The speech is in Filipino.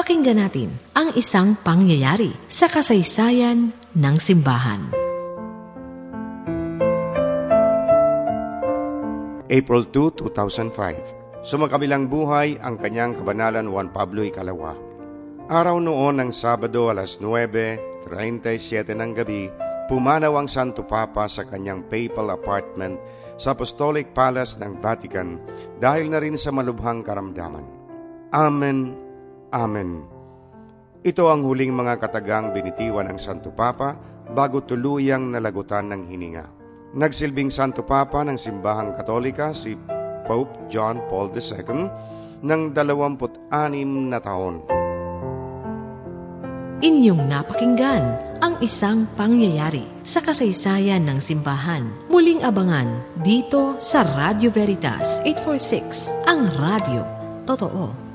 Pakinggan natin ang isang pangyayari sa kasaysayan ng simbahan. April 2, 2005 Sumakabilang buhay ang kanyang kabanalan Juan Pablo Ikalawa. Araw noon ng Sabado alas 9.37 ng gabi, pumanaw ang Santo Papa sa kanyang papal apartment sa Apostolic Palace ng Vatican dahil na rin sa malubhang karamdaman. Amen, Amen. Ito ang huling mga katagang binitiwan ng Santo Papa bago tuluyang nalagutan ng hininga. Nagsilbing Santo Papa ng Simbahang Katolika si Pope John Paul II ng 26 na taon. Inyong napakinggan ang isang pangyayari sa kasaysayan ng simbahan. Muling abangan dito sa Radio Veritas 846, ang radio. Totoo.